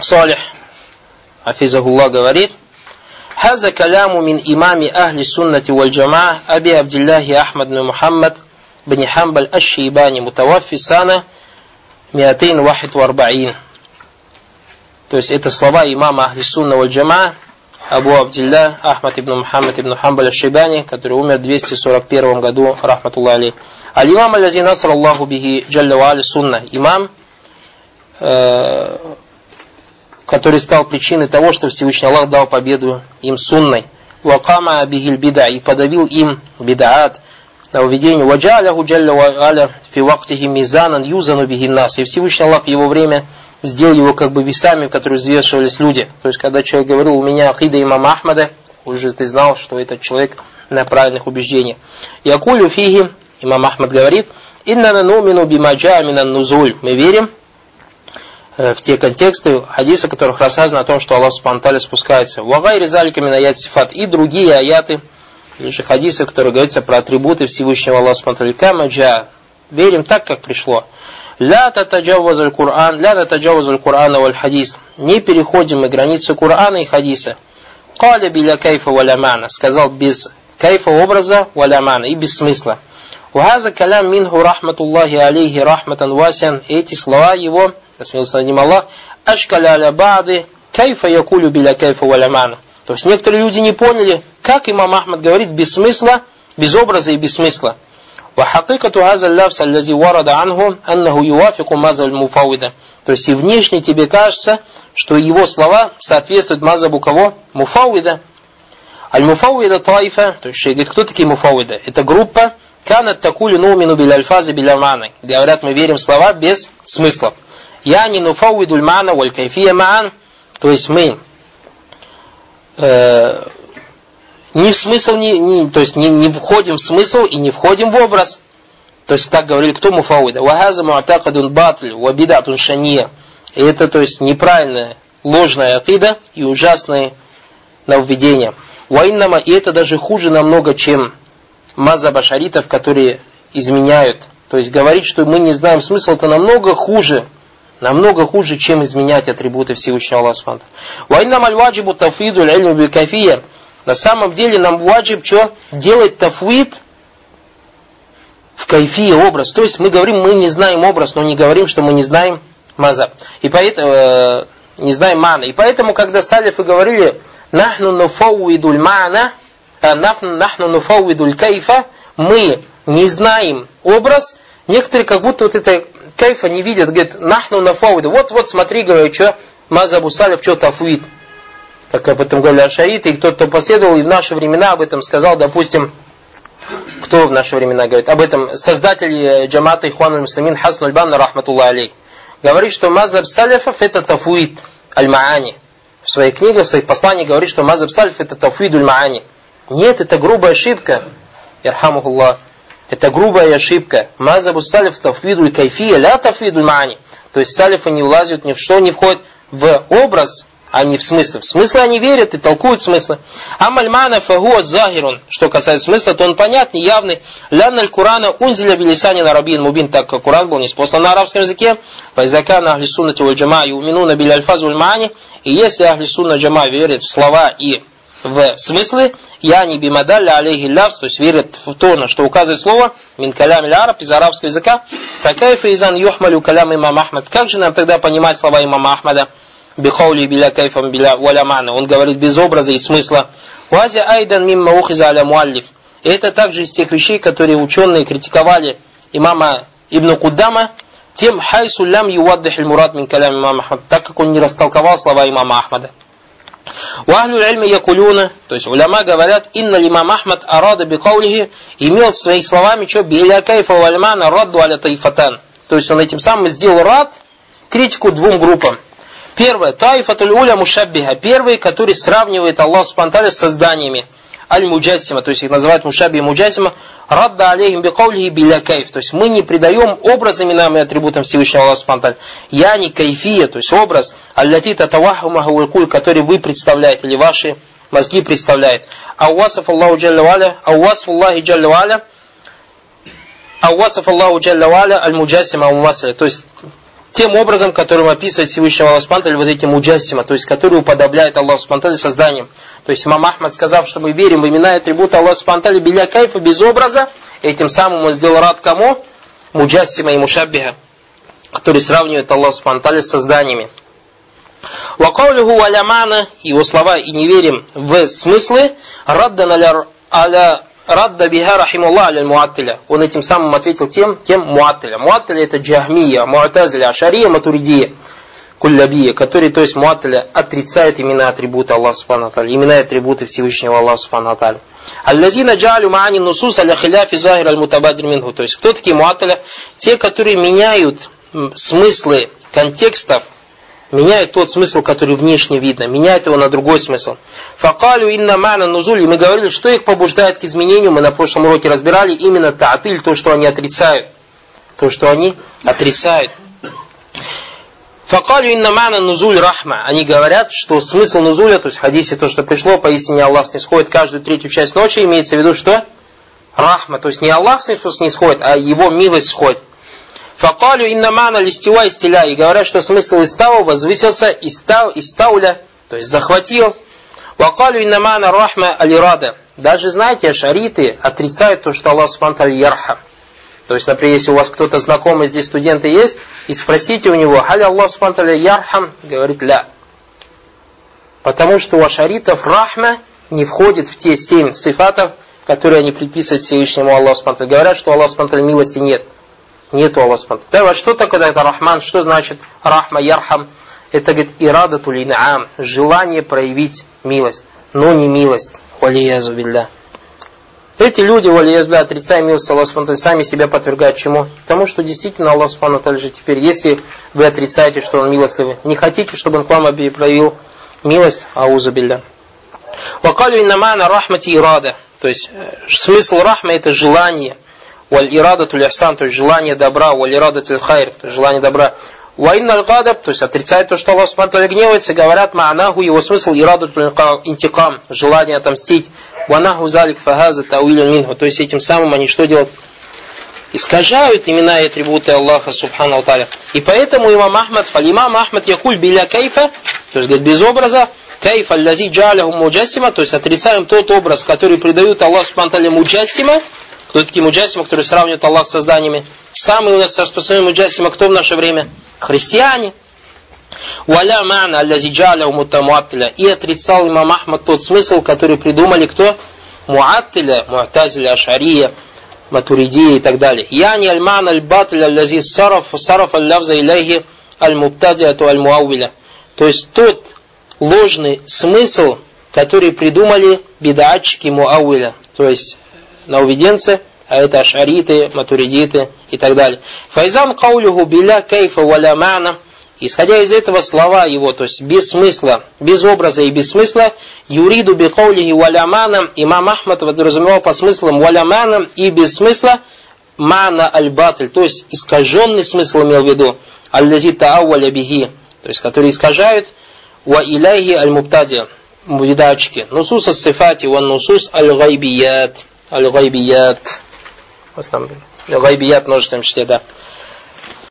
Салих, Афизахуллах, говорит, هذا كلام من إمام أهل السنة والجماعة أبي عبد الله أحمد بن محمد بن حنبل الشيباني متوفي سنة 241 То есть это слова имама Ахли Сунна валь Джама Абу Абдилля Ахмад ибн Мухаммад ибн Хамбаля Шибани, который умер в 241 году, рахматуллах алей. Аль-имам аль-ази наср Аллаху бихи джалля ва сунна. Имам, э, который стал причиной того, что Всевышний Аллах дал победу им сунной. Вакама бихиль бида и подавил им бидаат, нововведение. Ваджаляху джалля ва аля фи мизанан юзану бихи нас. И Всевышний Аллах в его время – сделал его как бы весами, в которые взвешивались люди. То есть, когда человек говорил, у меня акида имама Ахмада, уже ты знал, что этот человек на правильных убеждениях. Якулю фиги, имам Ахмад говорит, инна нумину бимаджа минан нузуль. Мы верим в те контексты хадиса, в которых рассказано о том, что Аллах Субтитры спускается. Вагай резалика минаят сифат. И другие аяты, или же хадисы, которые говорятся про атрибуты Всевышнего Аллаха Субтитры. Камаджа. Верим так, как пришло. Ля татаджавазаль Кур'ан, ля татаджавазаль Кур'ана валь хадис. Не переходим мы границы Кур'ана и хадиса. Каля биля кайфа валямана. Сказал без кайфа образа валямана и без смысла. Ухаза калям минху рахматуллахи алейхи рахматан васян. Эти слова его, насмелся над ним Аллах, ашкаля аля баады кайфа якулю биля кайфа валямана. То есть некоторые люди не поняли, как имам Ахмад говорит без смысла, без образа и без смысла. وحقيقة هذا اللفظ الذي ورد عنه أنه يوافق مذهب المفاوضة. То есть и внешне тебе кажется, что его слова соответствуют мазабу кого? Муфауида. Аль-Муфауида Таифа, то есть шейх говорит, кто такие Муфауида? Это группа, канат такулю нумину биля альфазы биля маны. Говорят, мы верим в слова без смысла. Я не нуфауидуль мана маан. То есть мы э, не в смысл, не, не, то есть не, не входим в смысл и не входим в образ. То есть так говорили, кто муфауида? Вахаза муатакадун батль, вабидатун шания. И это, то есть, неправильная, ложная акида и ужасные нововведения. Ваиннама, и это даже хуже намного, чем маза башаритов, которые изменяют. То есть говорить, что мы не знаем смысл, это намного хуже, намного хуже, чем изменять атрибуты Всевышнего Аллаха. Ваиннама аль-ваджибу тафиду аль-илму биль на самом деле нам ваджиб что? Делать тафвид в кайфии образ. То есть мы говорим, мы не знаем образ, но не говорим, что мы не знаем мазаб. И поэтому, э, не знаем мана. И поэтому, когда салифы говорили, нахну нуфауидуль мана, э, нахну нуфауидуль кайфа, мы не знаем образ, некоторые как будто вот это кайфа не видят, говорят, нахну нафауиду. Вот, вот, смотри, говорю, что мазабу салиф, что тафвид как об этом говорили ашариты, и кто-то последовал, и в наши времена об этом сказал, допустим, кто в наши времена говорит об этом, создатель э, джамата Ихван Муслимин Хасан Альбан, рахматуллах алей, говорит, что мазаб салифов это тафуид аль-маани. В своей книге, в своих посланиях говорит, что мазаб салиф это тафуид аль-маани. Нет, это грубая ошибка. Ирхамухуллах. Это грубая ошибка. Мазабу салиф тафвиду кайфия, ля тафвиду маани. То есть салифы не влазят ни в что, не входят в образ а не в смысле. В смысле они верят и толкуют смыслы. Амальмана фагуа захирун. Что касается смысла, то он понятный, явный. Лянналь Курана унзиля билисани на рабин мубин, так как Куран был неспослан на арабском языке. Файзака на ахли суннати валь джама юминуна биль альфаз маани. И если ахли сунна джама верят в слова и в смыслы, я не бимадалля алейхи лавс, то есть верят в то, на что указывает слово, мин калям араб, из арабского языка, факайфа изан юхмалю калям имам Ахмад. Как же нам тогда понимать слова имама Ахмада? бихаули биля кайфам биля валямана. Он говорит без образа и смысла. Вазя айдан мимма ухиза аля муаллиф. Это также из тех вещей, которые ученые критиковали имама Ибн Куддама, тем хайсу лям юваддих мурад мин калям имама Ахмад, так как он не растолковал слова имама Ахмада. Вахлю ильма якулюна, то есть уляма говорят, инна имам Ахмад арада бикаулихи, имел своими словами, что биля кайфа вальмана радду аля тайфатан. То есть он этим самым сделал рад критику двум группам. Первое, таифатуль уля мушаббиха. Первый, который сравнивает Аллах Субтитры с созданиями. Аль-Муджассима, то есть их называют мушаби и муджассима, радда алейхим бикаулихи биля кайф. То есть мы не придаем образом, именам и атрибутам Всевышнего Аллаха Субтитры. Я не кайфия, то есть образ, аллати татавахумаху который вы представляете, или ваши мозги представляют. Ауасаф Аллаху Джалла Валя, Ауасаф Аллахи Джалла Валя, Ауасаф Аллаху Джалла Валя, Аль-Муджассима То есть тем образом, которым описывает Всевышний Аллах Субтитры вот этим муджассима, то есть который уподобляет Аллах Субтитры созданием. То есть имам Ахмад сказав, что мы верим в имена и атрибуты Аллаха Субтитры биля кайфа, без образа, этим самым он сделал рад кому? Муджассима и мушаббиха, который сравнивает Аллах Субтитры с созданиями. Вакаулюху валямана, его слова и не верим в смыслы, раддан аля Радда биха рахимуллах аля муаттиля. Он этим самым ответил тем, тем муаттиля. Муаттиля это джахмия, муатазиля, ашария, матуридия, куллябия, которые, то есть муаттиля, отрицают имена атрибуты Аллаха Субхану имена и атрибуты Всевышнего Аллаха Субхану Аллазина джалю маани нусус аля хиляфи захир аль мутабадир минху. То есть, кто такие муаттиля? Те, которые меняют смыслы контекстов меняет тот смысл, который внешне видно, меняет его на другой смысл. Факалю инна мана нузуль, и мы говорили, что их побуждает к изменению, мы на прошлом уроке разбирали именно таатыль, то, что они отрицают. То, что они отрицают. Факалю инна мана нузуль рахма. Они говорят, что смысл нузуля, то есть в хадисе то, что пришло, поистине Аллах снисходит каждую третью часть ночи, имеется в виду, что? Рахма. То есть не Аллах снисходит, а его милость сходит. Факалю иннамана листива истиля. И говорят, что смысл истава возвысился истав, истауля, то есть захватил. Вакалю иннамана рахма алирада. Даже, знаете, шариты отрицают то, что Аллах Субхану ярхам. То есть, например, если у вас кто-то знакомый здесь студенты есть, и спросите у него, халя Аллах Субхану ярхам, говорит ля. Потому что у ашаритов рахма не входит в те семь сифатов, которые они приписывают Всевышнему Аллаху Субхану. Говорят, что Аллах Субхану милости нет. Нету Аллаха Субхану. Да, что такое это Рахман? Что значит Рахма, Ярхам? Это, говорит, ирадату линаам, желание проявить милость, но не милость. Валиязу билля. Эти люди, валиязбля, отрицая милость Аллаха сами себя подвергают чему? Потому что действительно Аллах Субхану же теперь, если вы отрицаете, что Он милостливый, не хотите, чтобы Он к вам проявил милость, аузу билля. Вакалю иннамана рахмати ирада. То есть, э, смысл рахма это желание – Валь ирадату лихсан, то есть желание добра, валь ирадату хайр, то есть желание добра. Ваинналь гадаб, то есть отрицает то, что Аллах Субхану гневается, говорят ма'анаху, его смысл ирадату интикам, желание отомстить. Ванаху залик фагаза тауилю минху, то есть этим самым они что делают? Искажают имена и атрибуты Аллаха Субхану Алталя. И поэтому имам Ахмад, фалимам Ахмад якуль биля кайфа, то есть говорит без образа, кайфа аллази джаляху муджассима, то есть отрицаем тот образ, который придают Аллаху Субхану муджассима, кто такие муджасимы, которые сравнивают Аллах с созданиями? Самые у нас распространенные муджасимы, кто в наше время? Христиане. Валя мана аллази джаля мутамуаттиля. И отрицал имам Ахмад тот смысл, который придумали кто? Муаттиля, Муатазиля, Ашария, Матуридия и так далее. Яни аль-ман аль-батля аллази сараф, сараф аль-лавза иляхи аль-муптадиату аль-муауиля. То есть тот ложный смысл, который придумали бедатчики Муауиля. То есть нововеденцы, а это ашариты, матуридиты и так далее. Файзам каулюху биля кейфа валя мана, исходя из этого слова его, то есть без смысла, без образа и без смысла, юриду би каулихи валя мана, имам Ахмад подразумевал под смыслом валя мана и без смысла мана аль-батль, то есть искаженный смысл имел в виду, аль-лази та'авваля бихи, то есть который искажают, ва иляхи аль-муптади, мудачки, нусус ас-сифати, ва нусус аль-гайбият аль-гайбият. Гайбият множественном числе, да.